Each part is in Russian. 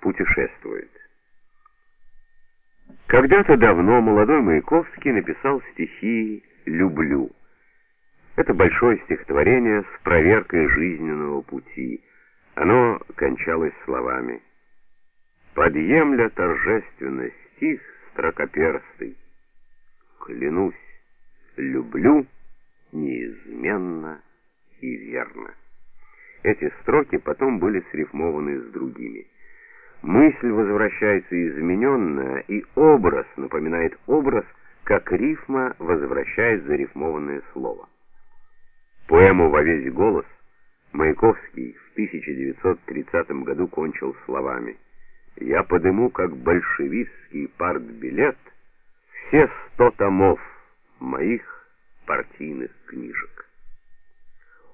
путешествует. Когда-то давно молодой Маяковский написал стихи «Люблю». Это большое стихотворение с проверкой жизненного пути. Оно кончалось словами «Подъемля торжественно стих строкоперстый, клянусь, люблю неизменно и верно». Эти строки потом были срифмованы с другими. Мысль возвращается измененная, и образ напоминает образ, как рифма возвращает зарифмованное слово. Поэму «Во весь голос» Маяковский в 1930 году кончил словами «Я подыму, как большевистский партбилет, все сто томов моих партийных книжек».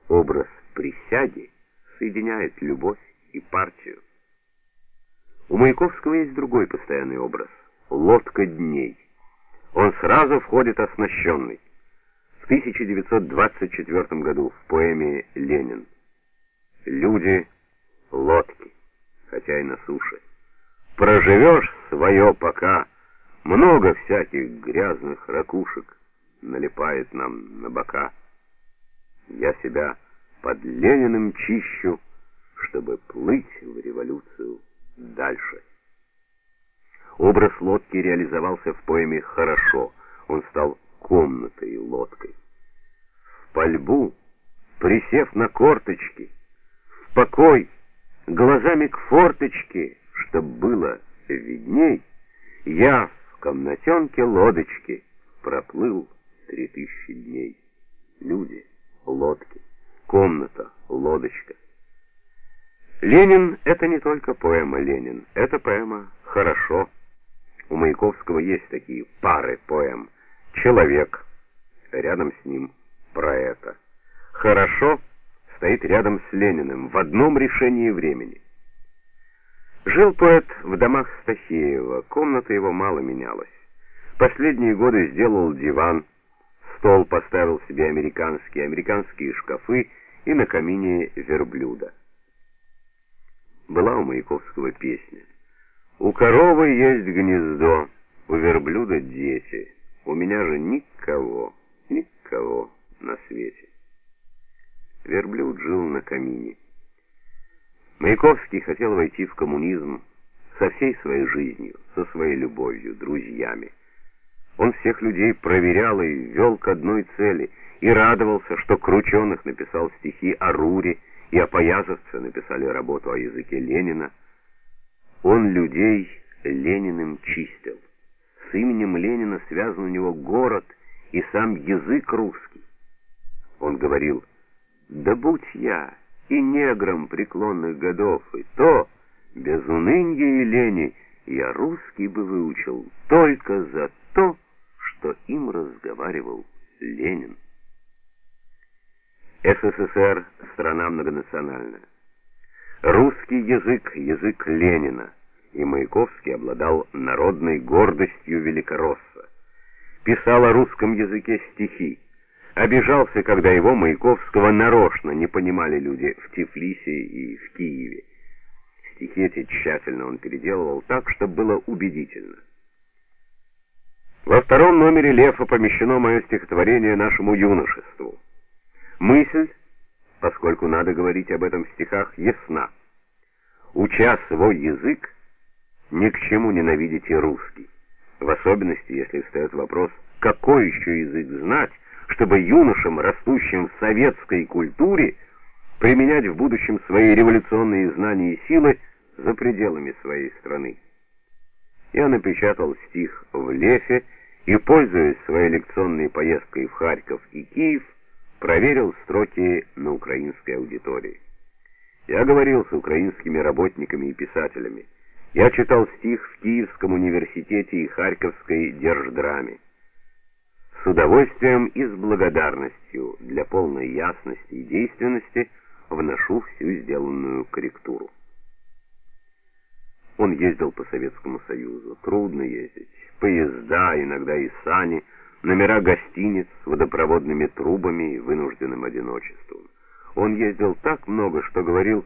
Образ присяги соединяет любовь и партию. У Маяковского есть другой постоянный образ — лодка дней. Он сразу входит оснащенный. В 1924 году в поэме «Ленин» люди — лодки, хотя и на суше. Проживешь свое пока, много всяких грязных ракушек налипает нам на бока. Я себя под Лениным чищу, чтобы плыть в революцию дальше. Образ лодки реализовался в поэме «Хорошо». Он стал комнатой и лодкой. В пальбу, присев на корточки, в покой, глазами к форточке, чтоб было видней, я в комнатенке лодочки проплыл три тысячи дней. Люди, лодки комната, лодочка. Ленин — это не только поэма «Ленин», это поэма «Хорошо». У Маяковского есть такие пары поэм. «Человек», рядом с ним про это. «Хорошо» стоит рядом с Лениным в одном решении времени. Жил поэт в домах Стахеева, комната его мало менялась. Последние годы сделал диван, стол поставил себе американские, американские шкафы и на камине верблюда. У Маяковского песня. «У коровы есть гнездо, у верблюда дети, у меня же никого, никого на свете». Верблюд жил на камине. Маяковский хотел войти в коммунизм со всей своей жизнью, со своей любовью, друзьями. Он всех людей проверял и вел к одной цели, и радовался, что Крученых написал стихи о Руре, и опоязовцы написали работу о языке Ленина. Он людей Лениным чистил. С именем Ленина связан у него город и сам язык русский. Он говорил, «Да будь я и негром преклонных годов, и то, без уныния и лени, я русский бы выучил только за то, что им разговаривал Ленин. СССР — страна многонациональная. Русский язык — язык Ленина, и Маяковский обладал народной гордостью великоросса. Писал о русском языке стихи, обижался, когда его, Маяковского, нарочно не понимали люди в Тифлисе и в Киеве. Стихи эти тщательно он переделывал так, чтобы было убедительно. Во втором номере Лефа помещено мое стихотворение нашему юношеству. Мысль, поскольку надо говорить об этом в стихах, ясна. Уча свой язык, ни к чему ненавидите русский. В особенности, если встает вопрос, какой еще язык знать, чтобы юношам, растущим в советской культуре, применять в будущем свои революционные знания и силы за пределами своей страны. Я напечатал стих в Лефе и, пользуясь своей лекционной поездкой в Харьков и Киев, проверил строки на украинской аудитории. Я говорил с украинскими работниками и писателями. Я читал стих в Киевском университете и Харьковской держдраме. С удовольствием и с благодарностью для полной ясности и действенности вношу всю сделанную корректуру. Он ездил по Советскому Союзу. Трудно ездить. Поезда, иногда и сани, номера гостиниц с водопроводными трубами и вынужденным одиночеством. Он ездил так много, что говорил